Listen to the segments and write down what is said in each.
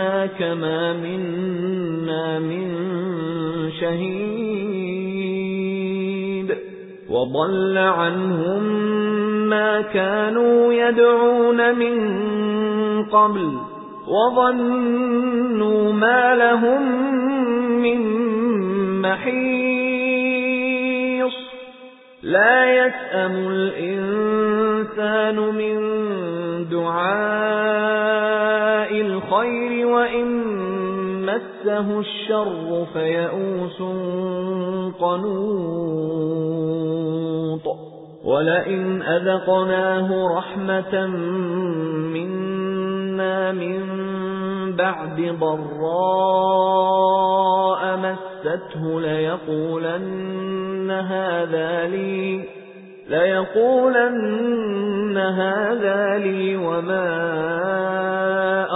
آذَنَّاكَ مَا مِنَّا مِنْ شَهِيدٍ وَضَلَّ عَنْهُمْ مَا كَانُوا يَدْعُونَ مِنْ قَبْلُ وَظَنُّوا مَا لَهُمْ مِنْ مَحِيصٍ لَا يَسْأَمُ الْإِنْسَانُ مِنْ دُعَاءِ الْخَيْرِ وَإِنْ مَسَّهُ الشَّرُّ فَيَئُوسٌ قَنُوطٌ وَلَئِنْ أَذَقْنَاهُ رَحْمَةً مِنَّا مِنْ بَعْدِ ضَرَّاءٍ مَسَّتْهُ لَيَقُولَنَّ هَذَا لِي لَيَقُولَنَّ هَذَا لِي وَمَا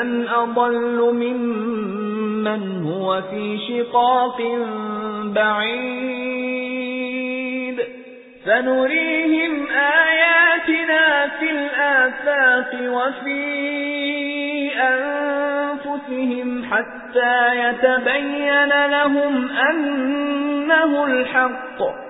مَنْ أَضَلُّ مِمَّنْ هُوَ فِي شِقَاقٍ بَعِيدٍ. سَنُرِيهِمْ آيَاتِنَا فِي الْآفَاقِ وَفِي أَنفُسِهِمْ حَتَّى يَتَبَيَّنَ لَهُمْ أَنَّهُ الْحَقُّ.